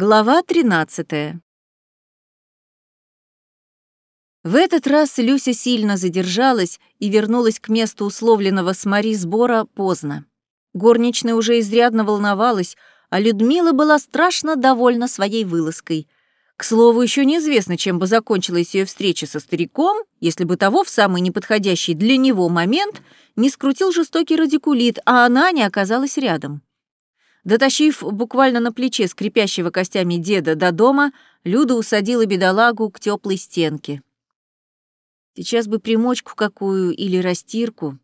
Глава 13. В этот раз Люся сильно задержалась и вернулась к месту условленного с Мари сбора поздно. Горничная уже изрядно волновалась, а Людмила была страшно довольна своей вылазкой. К слову, еще неизвестно, чем бы закончилась ее встреча со стариком, если бы того в самый неподходящий для него момент не скрутил жестокий радикулит, а она не оказалась рядом. Дотащив буквально на плече скрипящего костями деда до дома, Люда усадила бедолагу к теплой стенке. «Сейчас бы примочку какую или растирку.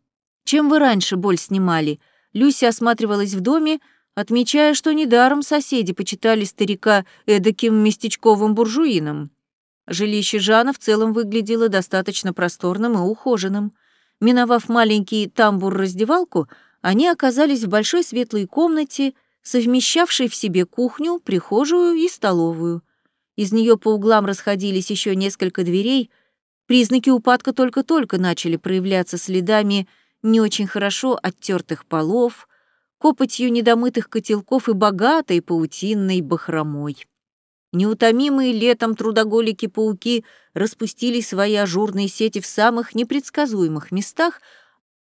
Чем вы раньше боль снимали?» Люся осматривалась в доме, отмечая, что недаром соседи почитали старика эдаким местечковым буржуином. Жилище Жана в целом выглядело достаточно просторным и ухоженным. Миновав маленький тамбур-раздевалку, они оказались в большой светлой комнате — совмещавший в себе кухню, прихожую и столовую. Из нее по углам расходились еще несколько дверей. Признаки упадка только-только начали проявляться следами не очень хорошо оттертых полов, копотью недомытых котелков и богатой паутинной бахромой. Неутомимые летом трудоголики-пауки распустили свои ажурные сети в самых непредсказуемых местах,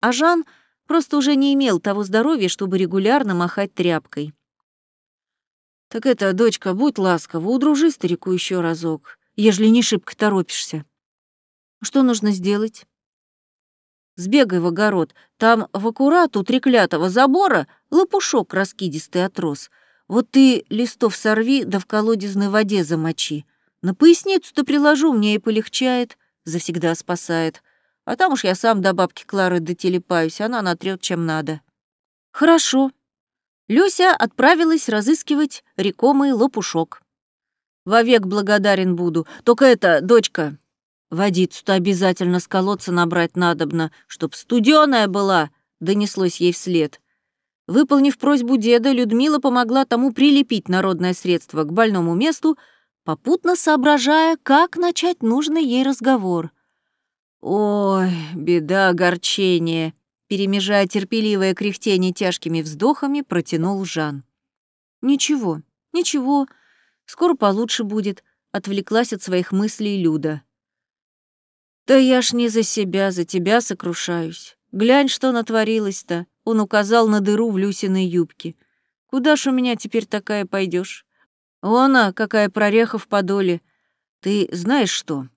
а Жан — Просто уже не имел того здоровья, чтобы регулярно махать тряпкой. «Так это, дочка, будь ласкова, удружи старику еще разок, ежели не шибко торопишься». «Что нужно сделать?» «Сбегай в огород, там в аккурат у треклятого забора лопушок раскидистый отрос. Вот ты листов сорви, да в колодезной воде замочи. На поясницу-то приложу, мне и полегчает, завсегда спасает. А там уж я сам до бабки Клары дотелепаюсь, она натрёт чем надо. Хорошо. Люся отправилась разыскивать рекомый лопушок. Вовек благодарен буду. Только это, дочка, водицу-то обязательно с колодца набрать надобно, чтоб студеная была, донеслось ей вслед. Выполнив просьбу деда, Людмила помогла тому прилепить народное средство к больному месту, попутно соображая, как начать нужный ей разговор. Ой, беда, огорчение, перемежая терпеливое кряхтение тяжкими вздохами, протянул Жан. Ничего, ничего, скоро получше будет, отвлеклась от своих мыслей Люда. Да я ж не за себя, за тебя сокрушаюсь. Глянь, что натворилось-то. Он указал на дыру в Люсиной юбке. Куда ж у меня теперь такая пойдешь? Она, какая прореха в подоле. Ты знаешь что?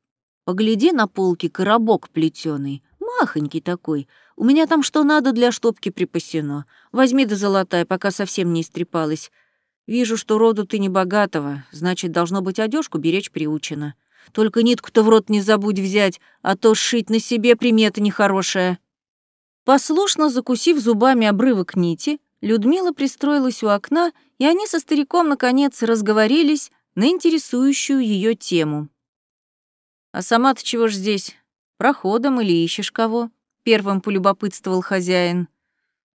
Погляди на полке коробок плетеный, махонький такой. У меня там что надо для штопки припасено. Возьми да золотая, пока совсем не истрепалась. Вижу, что роду ты не богатого, значит, должно быть одежку беречь приучено. Только нитку-то в рот не забудь взять, а то сшить на себе примета нехорошая». Послушно закусив зубами обрывок нити, Людмила пристроилась у окна, и они со стариком, наконец, разговорились на интересующую ее тему. «А сама-то чего ж здесь? Проходом или ищешь кого?» — первым полюбопытствовал хозяин.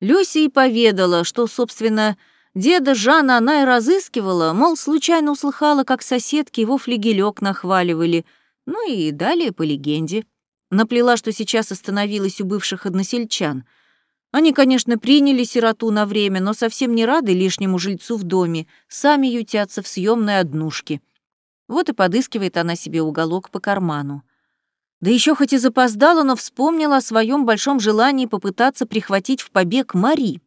Люся и поведала, что, собственно, деда Жана она и разыскивала, мол, случайно услыхала, как соседки его флигелек нахваливали, ну и далее по легенде. Наплела, что сейчас остановилась у бывших односельчан. Они, конечно, приняли сироту на время, но совсем не рады лишнему жильцу в доме, сами ютятся в съемной однушке — вот и подыскивает она себе уголок по карману. Да еще хоть и запоздала, но вспомнила о своем большом желании попытаться прихватить в побег Мари.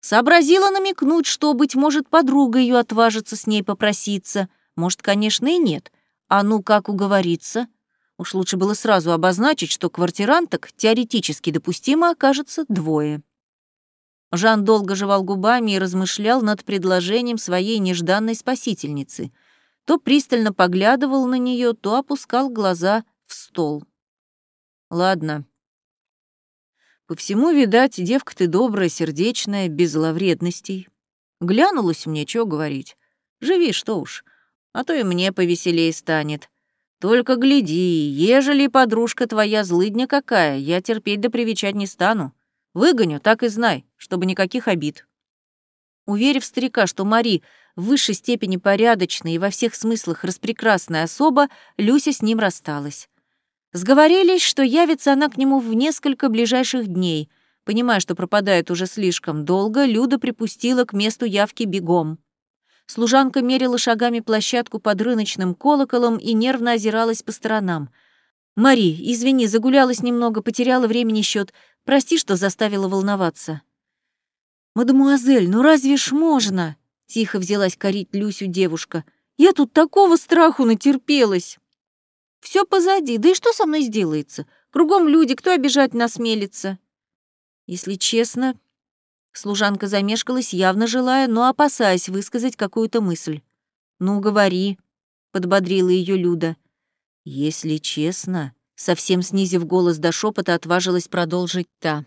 Сообразила намекнуть, что, быть может, подруга ее отважится с ней попроситься. Может, конечно, и нет. А ну как уговориться? Уж лучше было сразу обозначить, что квартиранток теоретически допустимо окажется двое. Жан долго жевал губами и размышлял над предложением своей нежданной спасительницы — то пристально поглядывал на нее, то опускал глаза в стол. Ладно. По всему, видать, девка ты добрая, сердечная, без зловредностей. Глянулась мне, что говорить. Живи, что уж, а то и мне повеселее станет. Только гляди, ежели подружка твоя злыдня какая, я терпеть да привечать не стану. Выгоню, так и знай, чтобы никаких обид. Уверив старика, что Мари в высшей степени порядочная и во всех смыслах распрекрасная особа, Люся с ним рассталась. Сговорились, что явится она к нему в несколько ближайших дней. Понимая, что пропадает уже слишком долго, Люда припустила к месту явки бегом. Служанка мерила шагами площадку под рыночным колоколом и нервно озиралась по сторонам. «Мари, извини, загулялась немного, потеряла времени счет. Прости, что заставила волноваться». «Мадемуазель, ну разве ж можно?» — тихо взялась корить Люсю девушка. «Я тут такого страху натерпелась!» Все позади, да и что со мной сделается? Кругом люди, кто обижать насмелится?» Если честно, служанка замешкалась, явно желая, но опасаясь высказать какую-то мысль. «Ну, говори», — подбодрила ее Люда. «Если честно», — совсем снизив голос до шепота, отважилась продолжить та.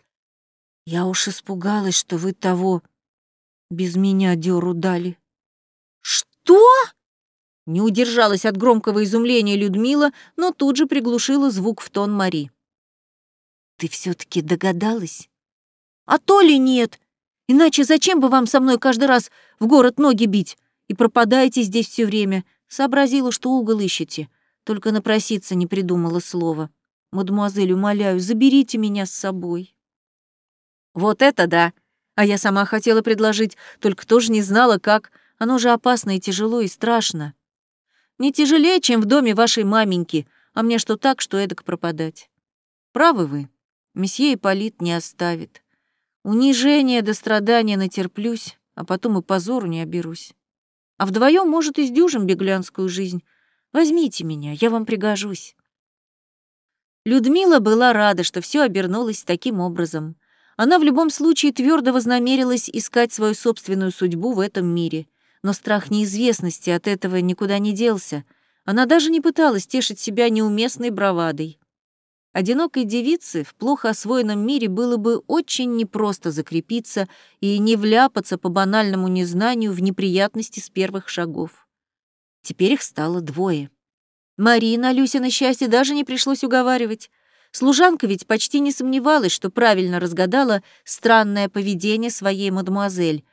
«Я уж испугалась, что вы того без меня дёру дали». «Что?» Не удержалась от громкого изумления Людмила, но тут же приглушила звук в тон Мари. «Ты все таки догадалась?» «А то ли нет? Иначе зачем бы вам со мной каждый раз в город ноги бить? И пропадаете здесь все время. Сообразила, что угол ищете. Только напроситься не придумала слова. Мадемуазель, умоляю, заберите меня с собой». «Вот это да! А я сама хотела предложить, только тоже не знала, как. Оно же опасно и тяжело, и страшно. Не тяжелее, чем в доме вашей маменьки, а мне что так, что эдак пропадать. Правы вы, месье Ипполит не оставит. Унижение до страдания натерплюсь, а потом и позору не оберусь. А вдвоем может, издюжим беглянскую жизнь. Возьмите меня, я вам пригожусь. Людмила была рада, что все обернулось таким образом. Она в любом случае твердо вознамерилась искать свою собственную судьбу в этом мире — но страх неизвестности от этого никуда не делся. Она даже не пыталась тешить себя неуместной бравадой. Одинокой девице в плохо освоенном мире было бы очень непросто закрепиться и не вляпаться по банальному незнанию в неприятности с первых шагов. Теперь их стало двое. Марина, Люся на счастье, даже не пришлось уговаривать. Служанка ведь почти не сомневалась, что правильно разгадала странное поведение своей мадемуазель,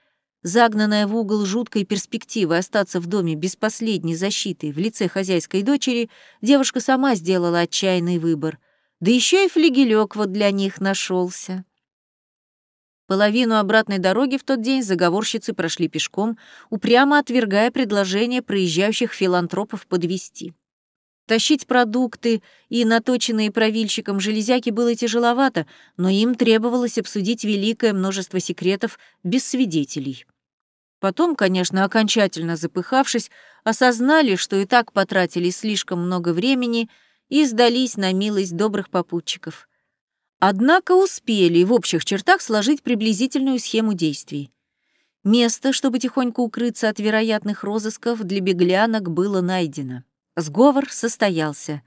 Загнанная в угол жуткой перспективы остаться в доме без последней защиты в лице хозяйской дочери, девушка сама сделала отчаянный выбор. Да еще и флигелек вот для них нашелся. Половину обратной дороги в тот день заговорщицы прошли пешком, упрямо отвергая предложение проезжающих филантропов подвести. Тащить продукты и наточенные правильщиком железяки было тяжеловато, но им требовалось обсудить великое множество секретов без свидетелей. Потом, конечно, окончательно запыхавшись, осознали, что и так потратили слишком много времени и сдались на милость добрых попутчиков. Однако успели в общих чертах сложить приблизительную схему действий. Место, чтобы тихонько укрыться от вероятных розысков, для беглянок было найдено. Сговор состоялся.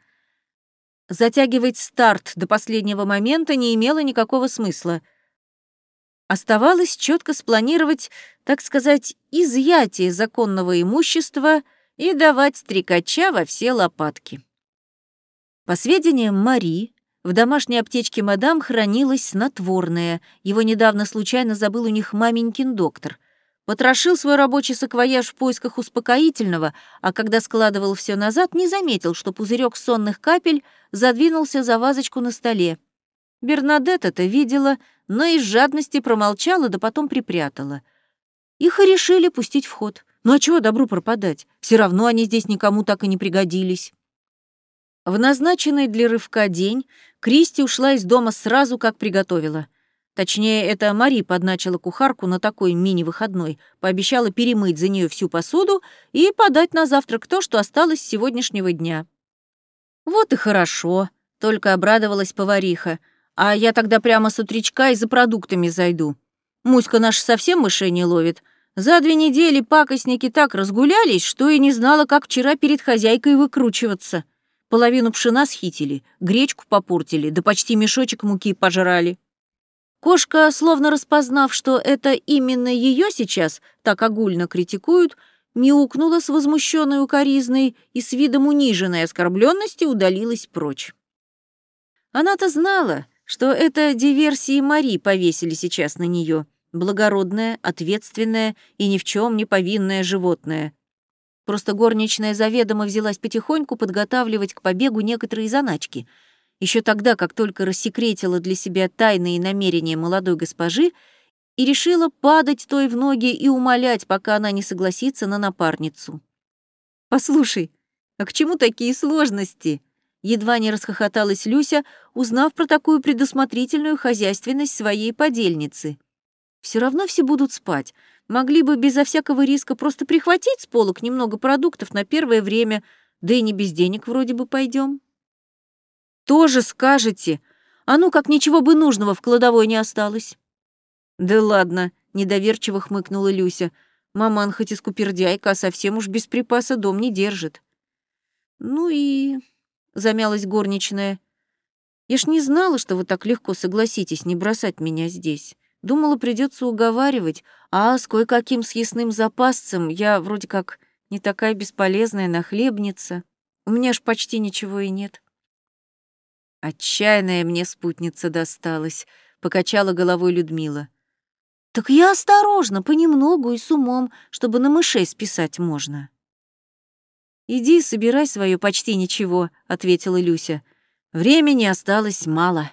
Затягивать старт до последнего момента не имело никакого смысла — Оставалось четко спланировать, так сказать, изъятие законного имущества и давать стрекача во все лопатки. По сведениям Мари, в домашней аптечке мадам хранилось снотворное. Его недавно случайно забыл у них маменькин доктор. Потрошил свой рабочий саквояж в поисках успокоительного, а когда складывал все назад, не заметил, что пузырек сонных капель задвинулся за вазочку на столе. Бернадет это видела, но из жадности промолчала, да потом припрятала. Их и решили пустить в ход. Ну а чего добру пропадать? Все равно они здесь никому так и не пригодились. В назначенный для рывка день Кристи ушла из дома сразу, как приготовила. Точнее, это Мари подначила кухарку на такой мини-выходной, пообещала перемыть за нее всю посуду и подать на завтрак то, что осталось с сегодняшнего дня. Вот и хорошо, только обрадовалась повариха — а я тогда прямо с утречка и за продуктами зайду. Муська наша совсем мышей не ловит. За две недели пакостники так разгулялись, что и не знала, как вчера перед хозяйкой выкручиваться. Половину пшена схитили, гречку попортили, да почти мешочек муки пожрали. Кошка, словно распознав, что это именно ее сейчас так огульно критикуют, мяукнула с возмущенной укоризной и с видом униженной оскорбленности удалилась прочь. Она-то знала, что это диверсии Мари повесили сейчас на нее, благородное, ответственное и ни в чем не повинное животное. Просто горничная заведомо взялась потихоньку подготавливать к побегу некоторые заначки. Еще тогда, как только рассекретила для себя тайные намерения молодой госпожи, и решила падать той в ноги и умолять, пока она не согласится на напарницу. «Послушай, а к чему такие сложности?» Едва не расхохоталась Люся, узнав про такую предусмотрительную хозяйственность своей подельницы. Все равно все будут спать. Могли бы безо всякого риска просто прихватить с полок немного продуктов на первое время, да и не без денег вроде бы пойдем. Тоже скажете. А ну, как ничего бы нужного в кладовой не осталось. Да ладно, недоверчиво хмыкнула Люся. Маман хоть и скупердяйка, а совсем уж без припаса дом не держит. Ну и... Замялась горничная. Я ж не знала, что вы так легко согласитесь не бросать меня здесь. Думала, придется уговаривать, а с кое-каким съестным запасцем я вроде как не такая бесполезная нахлебница. У меня ж почти ничего и нет. Отчаянная мне спутница досталась, покачала головой Людмила. Так я осторожно, понемногу и с умом, чтобы на мышей списать можно. Иди, собирай свое почти ничего, ответила Люся. Времени осталось мало.